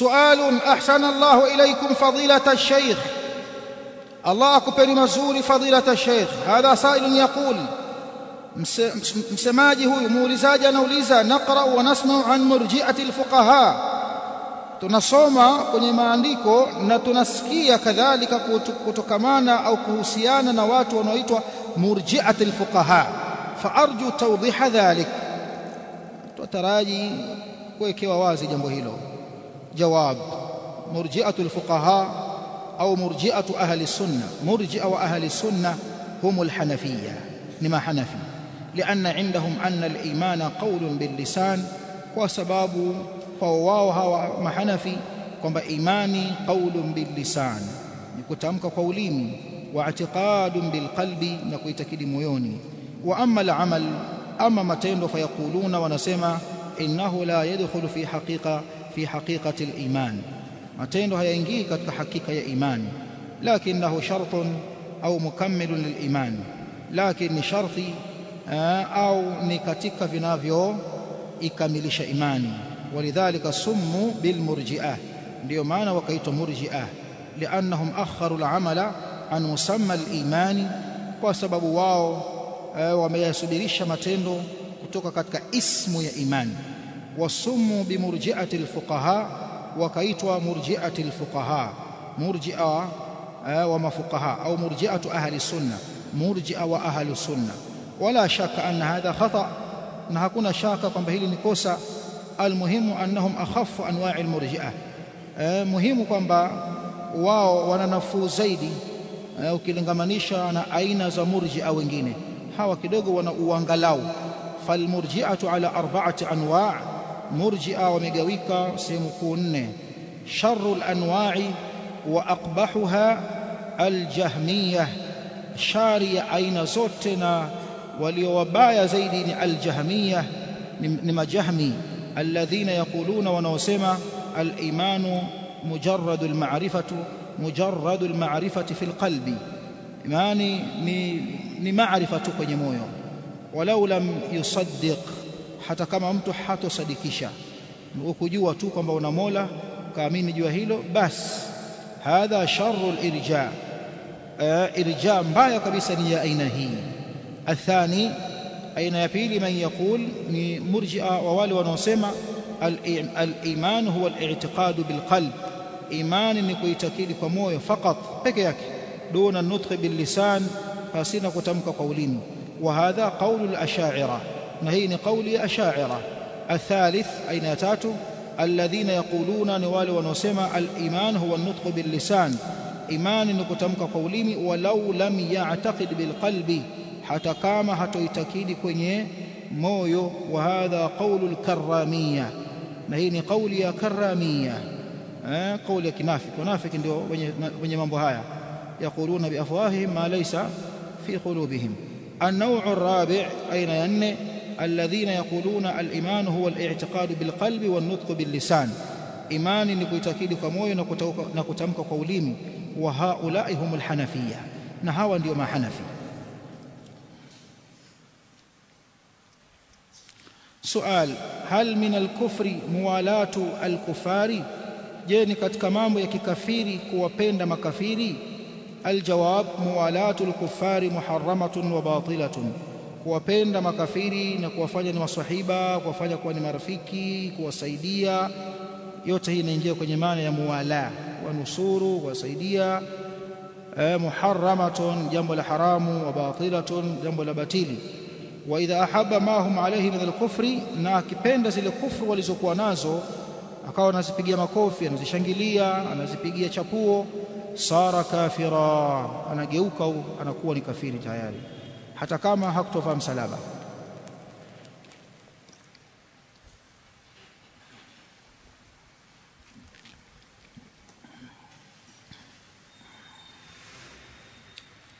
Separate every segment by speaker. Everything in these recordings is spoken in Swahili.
Speaker 1: سؤال أحسن الله إليكم فضيلة الشيخ الله أكبر مزول فضيلة الشيخ هذا سائل يقول msemaji huyu muulizaji anauliza naqra wa nasma'u an murji'ati alfuqaha tunasoma kwenye maandiko na tunasikia kadhalika kutokamana au kuhusiana na watu wanaoitwa murji'ati alfuqaha faarju tawdiha dhalik tutaraji kuwekewa wazi jambo hilo جواب مرجئة الفقهاء أو مرجئة أهل السنة. مرجئة وأهل السنة هم الحنفية. لما حنفي؟ لأن عندهم أن الإيمان قول باللسان وسباب فواوها وما حنفي كما إيماني قول باللسان. نكتمك قولين واعتقاد بالقلب نكويتك ميوني وأما العمل أما متين فيقولون ونسمع إنه لا يدخل في حقيقة في حقيقة الإيمان. متين هيا ينجيك كحقيقة إيمان. لكنه شرط أو مكمل للإيمان. لكن شرطي آه، أو نكتك في نافيو إكملش إيمان. ولذلك سموا بالمرجئة. ليمان وكيت مرجئة. لأنهم أخروا العمل عن مسمى الإيمان. وسبب واو آه، وما يسبريش متين كتوك كتك اسم يا إيمان. Wasummu bimurji'ati al-fuqaha wakaitwa murji'ati al-fuqaha murji'a wa mafuqaha au murji'atu ahli sunna murji'a wa ahli sunna wala shaka anna hadha khata na hakuna shaka kwamba hili ni kosa almuhimu annahum akhaffu anwa'i almurji'ah muhimu kwamba wao wana nafuu zaidi ukilingamanisha na aina za murji'a wengine hawa kidogo wana uangalau falmurji'atu ala arba'ati anwa' murji'a wamegawika sehemu kuu nne sharru alanwa'i wa aqbahuha aljahmiyah shari ya aina zote na walio wabaya zaidi ni aljahmiyah ni majahmi alladhina yaquluna wanaosema al-imanu mujarradu al-ma'rifatu mujarradu al-ma'rifati fi al-qalbi imani ni ni maarifa tu kwenye moyo walau lam yusaddiq hata kama mtu hatosadikisha ukujua tu kwamba una Mola kaamini jua hilo bas hadha sharru al-irja irja mbaya kabisa ni ya aina hii athani aina ya pili man yaqul ni murji'a wa wale wanaosema al-iman huwa al-i'tiqad bil-qalb imani ni kuitakidi kwa moyo fakat peke yake duna nutqi bil-lisan pasina kutamka kwa ulimi wa hadha qawlu al-ash'ira نهيني قولي أشاعرة. الثالث أين ناتاتو الذين يقولون نوال ونسمى الإيمان هو النطق باللسان. إيمان نكتمك قوليم ولو لم يعتقد بالقلب. حتى كام حتى يتكيد كوني مويو وهذا قول الكرامية. نهيني قولي كرامية. قولي كنافك ونافك اندو بني منبهايا يقولون بأفواههم ما ليس في قلوبهم. النوع الرابع أين ينه الذين يقولون الإيمان هو الاعتقاد بالقلب والنطق باللسان. إيمان نكتكيد كموي نكتمك قولين وهؤلاء هم الحنفية نهاوا ديوما حنفي سؤال هل من الكفر موالاة الكفار جيني كتكمام يككفير كوابين مكفيري الجواب موالاة الكفار محرمة وباطلة kuwapenda makafiri na kuwafanya ni maswahiba kuwafanya kuwa ni marafiki kuwasaidia. Yote hii inaingia kwenye maana ya muwala wanusuru kuwasaidia. Muharramatun jambo la haramu wa batilatun jambo la batili. Wa idha ahabba ma hum alayhi min alkufri na akipenda zile kufru walizokuwa nazo akawa anazipigia makofi anazishangilia anazipigia chapuo sara kafira anageuka anakuwa ni kafiri tayari hata kama hakutovaa msalaba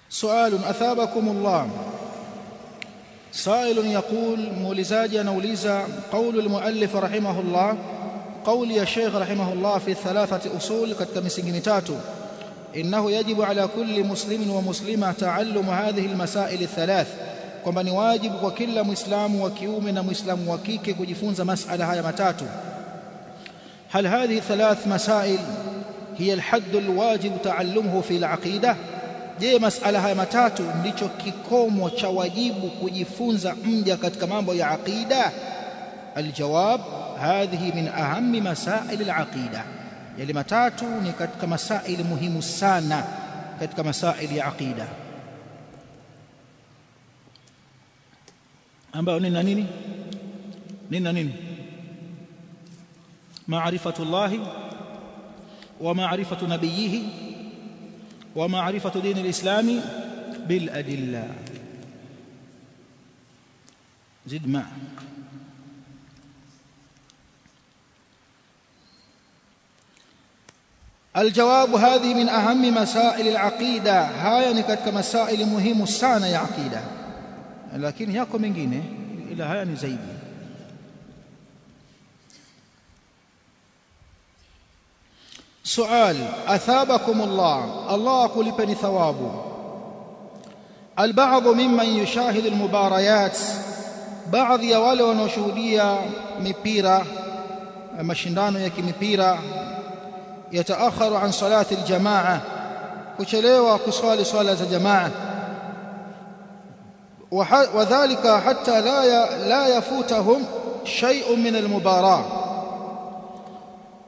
Speaker 1: سؤال أثابكم الله. سائل يقول مولزاجي نوليزا قول المؤلف رحمه الله قول يا شيخ رحمه الله في الثلاثة أصول mitatu إنه يجب على كل مسلم ومسلمة تعلم هذه المسائل الثلاث. كما نواجب وكل مسلم وكيومنا مسلم وكيك كجفونز مسألة هاي متاتو هل هذه الثلاث مسائل هي الحد الواجب تعلمه في العقيدة جي مسألة هاي متاتو مليشو كيكوم وشواجيب كجفونز عمدية كتكمان بوي عقيدة الجواب هذه من أهم مسائل العقيدة yale matatu ni katika masaili muhimu sana katika masaili ya aqida ambayo ni na nini nini na nini maarifatullahi wa maarifatu nabiyihi wa maarifatu dini alislami bil adilla zid ma الجواب هذه من أهم مسائل العقيدة. هاي نكتك مسائل مهم السانة يا عقيدة. لكن ياكو من جينة إلى يعني زيدي. سؤال أثابكم الله. الله أقول لبني ثوابه. البعض ممن يشاهد المباريات بعض يوالون وشهودية مبيرة مشندانو يكي مبيرة yataakharu an salati aljamaa kuchelewa kuswali swala za jamaa. Wadhālika hatta la yafutahum shay'un min almubara.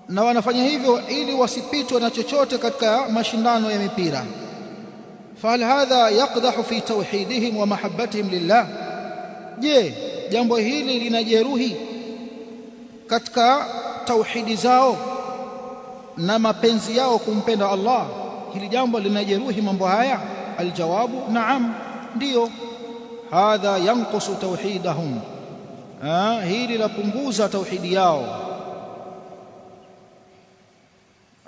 Speaker 1: Na wanafanya hivyo ili wasipitwe na chochote katika mashindano ya mipira. Fahal hadha yaqdahu fi tawhidihim wa mahabbatihim lillah? Je jambo hili linajeruhi katika tauhidi zao? Na mapenzi yao kumpenda Allah hili jambo linajeruhi mambo haya aljawabu naam ndio hadha yanqusu tauhidahum hili lapunguza tauhidi yao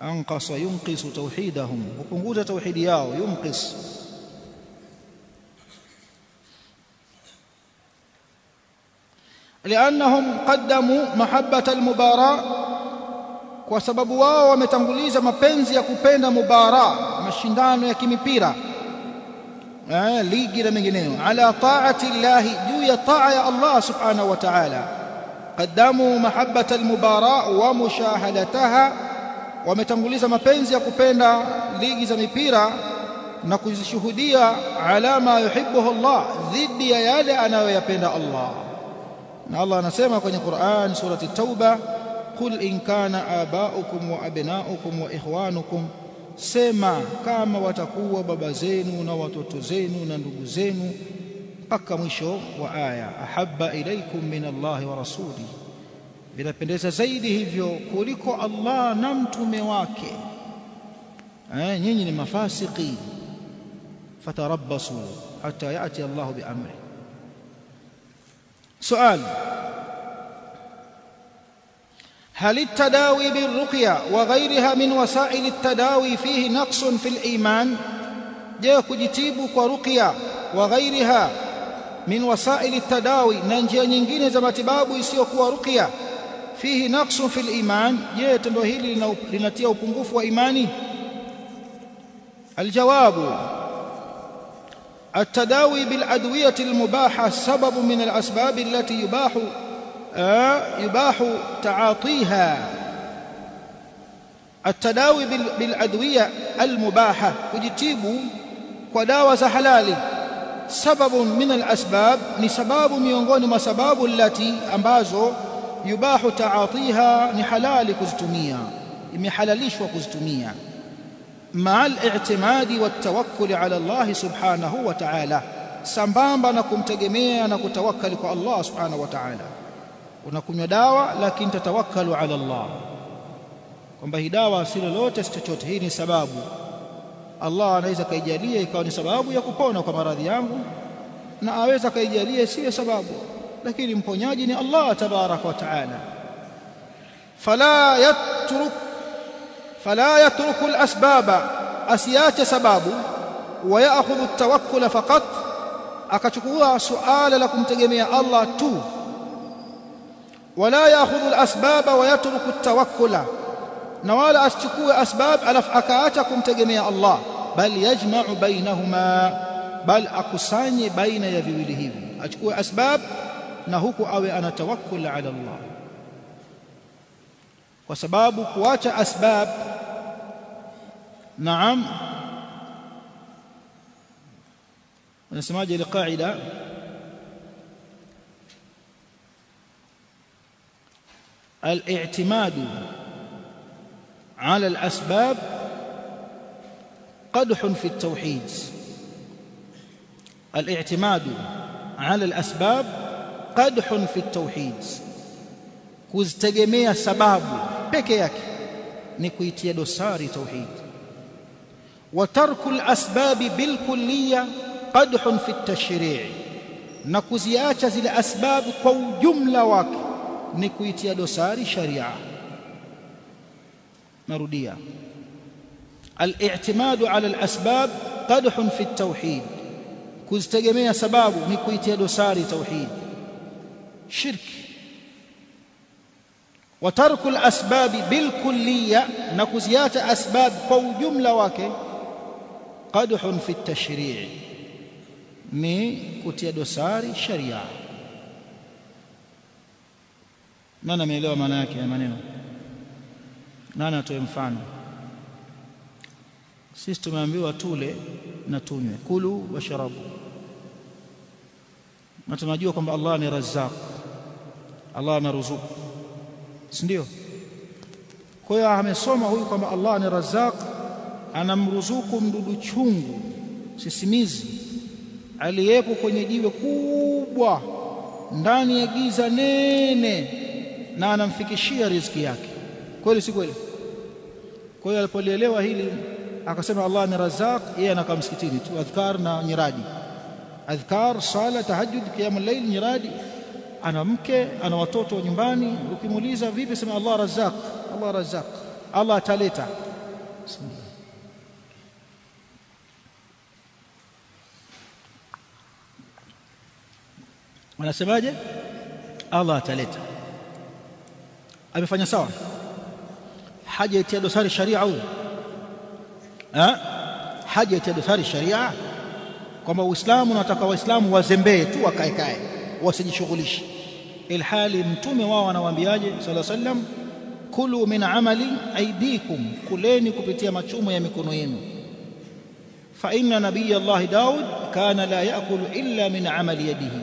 Speaker 1: أنقص ينقص توحيدهم وpunguza توحيد yao ينقص لأنهم قدموا محبة المباراة kwa sababu wao wametanguliza mapenzi ya kupenda mubara mashindano ya kimipira eh ligi na mengineyo ala taati llahi juu ya taa ya Allah subhanahu wa ta'ala. Qaddamu mahabbata almubara wa mushahadataha wametanguliza mapenzi ya kupenda ligi za mipira na kuzishuhudia alama yuhibbuhu Allah dhidi ya yale anayoyapenda Allah. Na Allah anasema kwenye Qur'an surati Tauba qul in kana abaukum wa abnaukum wa ikhwanukum sema kama watakuwa baba zenu na watoto zenu na ndugu zenu mpaka mwisho wa aya. Ahabba ilaikum min Allahi wa rasuli. Vinapendeza zaidi hivyo kuliko Allah na mtume wake. Eh nyinyi ni mafasiki. Fatarabbasu hata yati Allahu bi amri. Suali. هل التداوي بالرقية وغيرها من وسائل التداوي فيه نقص في الإيمان جاء كجتيب ورقية وغيرها من وسائل التداوي ننجي nyingine za matibabu isiyokuwa ruqya fihi naqsun fil iman je tendo hili linatia upungufu wa imani aljawabu التداوي بالأدوية المباحة سبب من الأسباب التي يباح آه، يباح تعاطيها. التداوي بالأدوية المباحة. فجتيب قداوى حلال سبب من الأسباب ني ميونغون مiongoni مسباب التي ambazo يباح تعاطيها ني حلال نحلاليش يمحللشوا مع الاعتماد والتوكل على الله سبحانه وتعالى. سبابا نكمتغيميا نكتوكل على الله سبحانه وتعالى. Unakunywa dawa lakini tatawakkalu ala Allah. Kwamba hii dawa si lolote si chochote. Hii ni sababu. Allah anaweza kaijalia ikawa ni sababu ya kupona kwa maradhi yangu na aweza kaijalia siyo sababu. Lakini mponyaji ni Allah tabaraka wa taala. Fala yatruk fala yatruku alasbaba asiache sababu. Wa yaakhudhu at-tawakkul faqat akachukua suala la kumtegemea Allah tu ولا يأخذ الأسباب ويترك التوكل. نوال اشكوا أسباب ألف اكاعه تجميع الله. بل يجمع بينهما. بل اكساني بين يديه اشكوا أسباب نحوك أو أنا توكل على الله. وسبب كواچا أسباب. نعم. نسمع هذه القاعده الاعتماد على الأسباب قدح في التوحيد. الاعتماد على الأسباب قدح في التوحيد. كوزتجميا سباب بكيك نكويت يدو ساري توحيد. وترك الأسباب بالكلية قدح في التشريع. نكوزياتز الأسباب كو جملة واكي ni kuitia dosari sharia narudia al-i'timadu ala al-asbab qadhun fi at-tauhid kuzitegemea sababu ni kuitia dosari tauhid shirki وترك الأسباب بالكلية نكزيات أسباب قو جملة واكي قدح في التشريع ni kutia dosari sharia nani ameelewa maana yake ya maneno? Nani atoe mfano? Sisi tumeambiwa tule na tunywe. Kulu washarabu na tunajua kwamba Allah ni razzaq. Allah anaruzuku si ndio? Kwa hiyo amesoma huyu kwamba Allah ni Razzaq anamruzuku mdudu chungu sisimizi aliyepo kwenye jiwe kubwa ndani ya giza nene na anamfikishia riziki yake. Kweli si kweli? Kwa hiyo alipolielewa hili akasema Allah ni Razzaq yeye anakaa msikitini tu adhkar na nyiradi. Adhkar sala tahajjud qiyamul layl nyiradi. Ana mke ana watoto nyumbani. Ukimuuliza vipi? Sema Allah razzaq Allah razzaq Allah ataleta. Anasemaje? Allah ataleta amefanya sawa? Haja itia dosari sharia huyo eh? Haja itia dosari sharia kwamba uislamu unataka waislamu wazembee tu wakae kae wasijishughulishe. Ilhali mtume wao anawaambiaje alaihi wasallam? Kulu min amali aidikum kuleni kupitia machumo ya mikono yenu. Fa inna nabiy Allah Daud kana la yakulu illa min amali yadihi.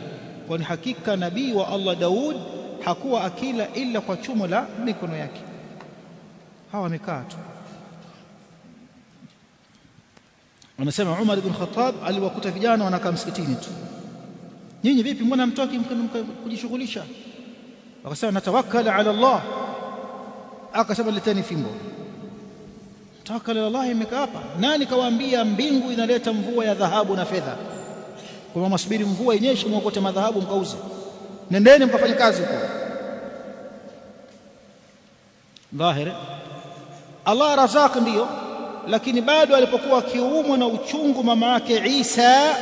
Speaker 1: Kwani hakika nabii wa Allah Daud hakuwa akila ila kwa chumo la mikono yake. Hawa wamekaa tu. Anasema Umar ibn Khattab aliwakuta vijana wanakaa msikitini tu. Nyinyi vipi mbona mtoki kujishughulisha? Wakasema natawakkal ala Allah. Akasema leteni fimbo. Tawakkal ala Allah imekaa hapa. Nani kawaambia mbingu inaleta mvua ya dhahabu na fedha? Kwa masubiri mvua inyeshe mwokote madhahabu mkauze nendeni mkafanye kazi huko. Dhahiri Allah razaq ndio lakini bado alipokuwa akiumwa na uchungu mama yake Isa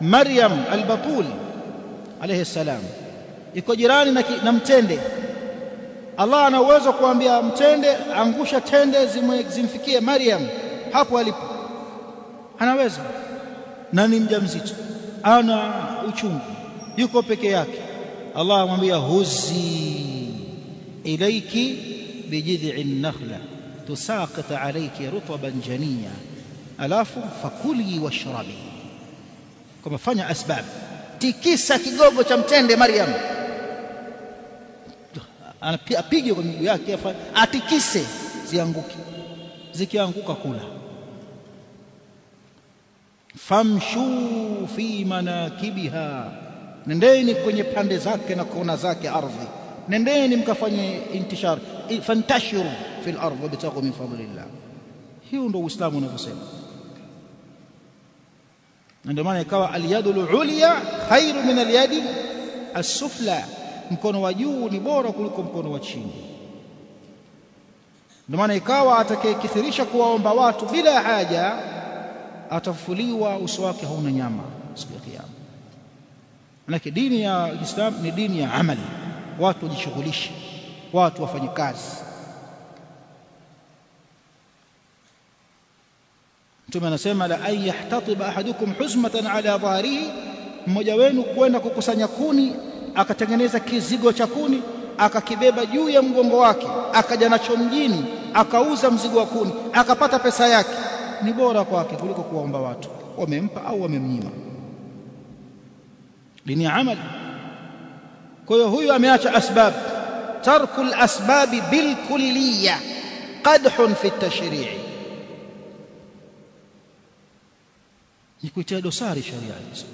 Speaker 1: Maryam al-Batul alayhi salam iko jirani na, na mtende. Allah ana uwezo kuambia mtende angusha tende zimfikie Maryam hapo alipo. Anaweza na ni mjamzito. Ana uchungu yuko peke yake. Allah amwambia huzi ilayki bijid'i an-nakhla tusaqit alayki rutban janiya alafu fakuli washrabi. Kama fanya asbab. Tikisa kigogo cha mtende Maryam. Apige kwa miguu yake atikise zianguke. Zikianguka kula. Famshu fi manakibiha nendeni kwenye pande zake na kona zake ardhi. Nendeni mkafanye intishar fantashiru fil ardh wabtaghu min fadlillah. Hiyo ndio uislamu unavyosema. Na ndio maana ikawa alyadu ulya khairu min alyadi as-sufla. Mkono wa juu ni bora kuliko mkono wa chini. Ndio maana ikawa atakayekithirisha kuwaomba watu bila haja atafufuliwa uso wake hauna nyama siku ya kiyama manake dini ya Islam ni dini ya amali. Watu wajishughulishe. Watu wafanye kazi. Mtume anasema la ay yahtatiba ahadukum huzmatan ala dhahrihi mmoja wenu kwenda kukusanya kuni akatengeneza kizigo cha kuni akakibeba juu ya mgongo wake akaja nacho mjini akauza mzigo wa kuni akapata pesa yake. Ni bora kwake kuliko kuwaomba watu. Wamempa au wamemnyima dini amali kwa hiyo huyu ameacha asbab tarku al-asbab bil kulliyya qadhun fi at-tashri' ni kuitia dosari sharia hizo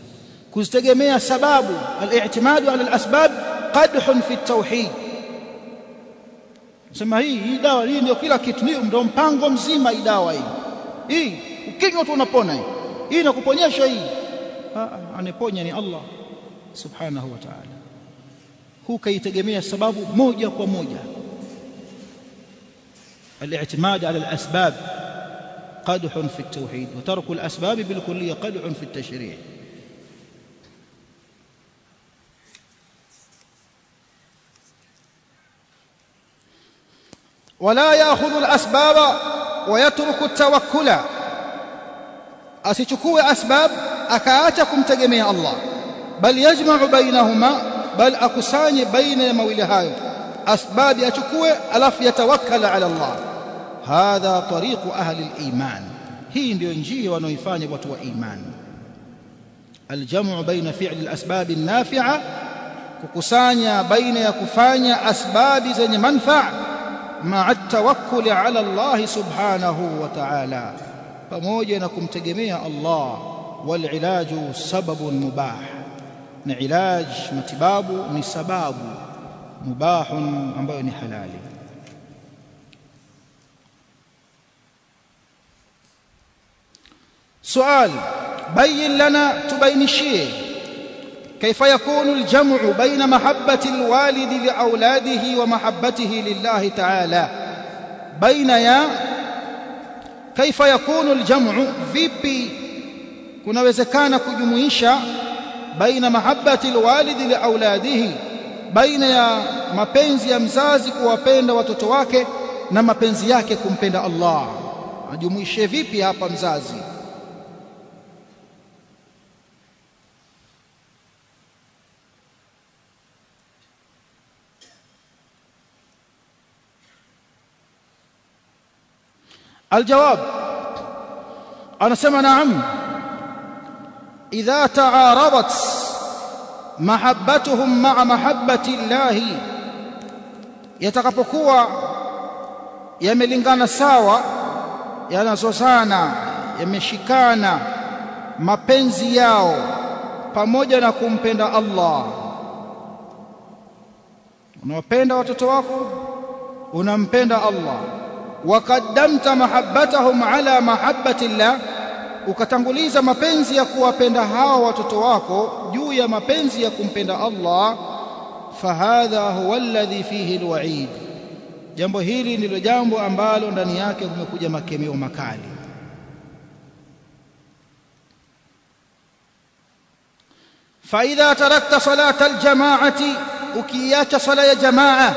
Speaker 1: kuzitegemea sababu al-i'timadu ala al-asbab qadhun fi at-tauhid sema hii hii dawa hii ndio kila kitu ndio mpango mzima hii dawa hii hii ukinywa tu unapona hii hii inakuponyesha hii aniponya ni Allah wa ta'ala. Huu kaitegemea sababu moja kwa moja. الاعتماد على الأسباب قدح في التوحيد وترك الأسباب بالكلية قدح في التشريع ولا يأخذ الأسباب ويترك التوكل asichukue asbab akaacha kumtegemea Allah. Bal yajma'u bainahuma bal akusanye baina ya mawili hayo asbab achukue alafu yatawakkala ala Allah hadha tariqu ahli al-iman hii ndio njia wanaoifanya watu wa iman aljamu baina fi'li al-asbab an-nafi'a kukusanya baina ya kufanya asbabi zenye manfaa ma'a at-tawakkul ala Allah subhanahu wa ta'ala pamoja na kumtegemea Allah wal ilaju sababun mubah na ilaj matibabu ni sababu mubahun ambayo ni halali سؤال بين لنا تبينشيه كيف يكون الجمع بين محبة الوالد لأولاده ومحبته لله تعالى بين يا كيف يكون الجمع vipi kunawezekana kujumuisha baina mahabbati alwalidi liauladihi baina ya mapenzi ya mzazi kuwapenda watoto wake na mapenzi yake kumpenda Allah ajumuishe vipi hapa mzazi الجواب أنا سمع نعم إذا تعارضت محبتهم مع محبة الله yatakapokuwa yamelingana sawa yanazozana yameshikana mapenzi yao pamoja na kumpenda Allah unawapenda watoto wako unampenda Allah وقدمت محبتهم على محبة الله ukatanguliza mapenzi ya kuwapenda hao watoto wako juu ya mapenzi ya kumpenda Allah fahadha huwa alladhi fihi alwa'id. Jambo hili ndilo jambo ambalo ndani yake kumekuja makemeo makali. Fa idha tarakta salata aljama'ati ukiacha sala ya jamaa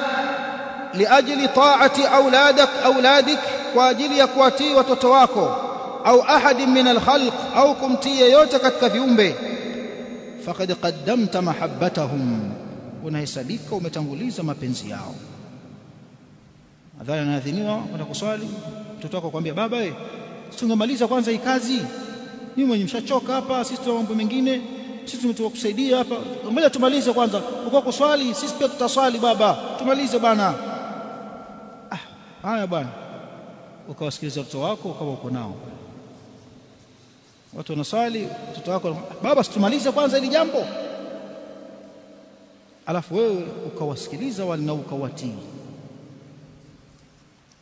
Speaker 1: liajli ta'ati auladak auladik kwa ajili ya kuwatii watoto wako au ahadin min alkhalq au kumtii yeyote katika viumbe. Faqad qaddamta mahabbatahum unahesabika umetanguliza mapenzi yao. Adhana anaadhiniwa kwenda kuswali mtoto wako kwambia baba eh tungemaliza kwanza hii kazi. Mimi mwenye mshachoka hapa sisi tuna mambo mengine sisi tumetoka kusaidia hapa. Ngoja tumalize kwanza. Uko kuswali sisi pia tutaswali baba. Tumalize bwana. Haya bwana. Ukawasikiliza watoto wako ukawa uko nao watu wanaswali watoto wako baba situmalize kwanza hili jambo. Alafu wewe ukawasikiliza wale na ukawatii.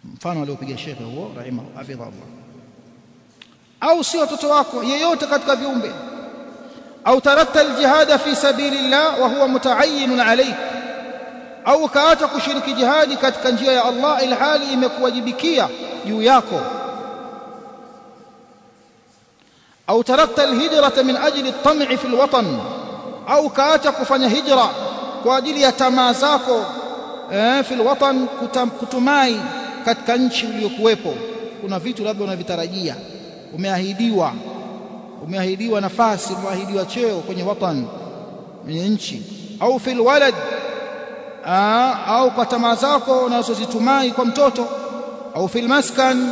Speaker 1: Mfano aliopiga shekhe huo rahima hafidha au si watoto wako yeyote katika viumbe. Au tarakta aljihada fi sabilillah wa huwa mutaayyinun alayk. Au kaacha kushiriki jihadi katika njia ya Allah ilhali imekuwajibikia juu yako au tarakta alhijrata min ajli at-tam'i fi alwatan au kaacha kufanya hijra kwa ajili ya tamaa zako eh, fi alwatan kutumai katika nchi uliyokuwepo kuna vitu labda unavitarajia. Umeahidiwa. Umeahidiwa nafasi umeahidiwa cheo kwenye watan kwenye nchi. Au fil walad au kwa tamaa zako unazozitumai kwa mtoto. Au fil maskan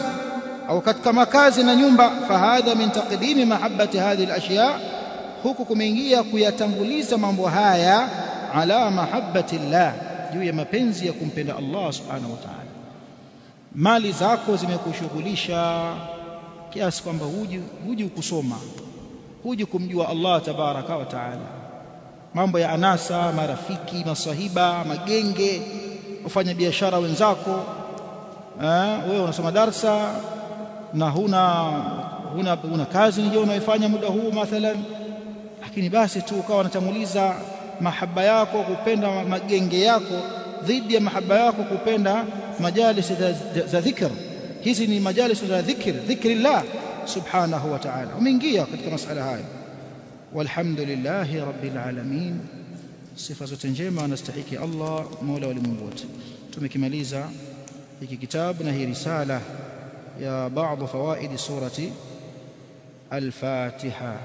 Speaker 1: au katika makazi na nyumba fahadha min taqdimi mahabbati hadhihi alashya huku kumeingia kuyatanguliza mambo haya ala mahabbati llah juu ya mapenzi ya kumpenda Allah subhanahu wa ta'ala. Mali zako zimekushughulisha kiasi kwamba huji huji kusoma huji kumjua Allah tabaraka wa taala. Mambo ya anasa marafiki masahiba magenge wafanya biashara wenzako eh, wewe unasoma darsa na huna huna, huna kazi ndio unaifanya muda huu mathalan. Lakini basi tu ukawa unatanguliza mahaba yako kupenda magenge yako dhidi ya mahaba yako kupenda majalis za dhikr. Hizi ni majalis za dhikr dhikrillah subhanahu wa ta'ala. Umeingia katika masala hayo. walhamdulillahi rabbil alamin. Sifa zote njema anastahiki Allah mola wa ulimwengu wote. Tumekimaliza hiki kitabu na hii risala بعض فوائد سورة الفاتحة.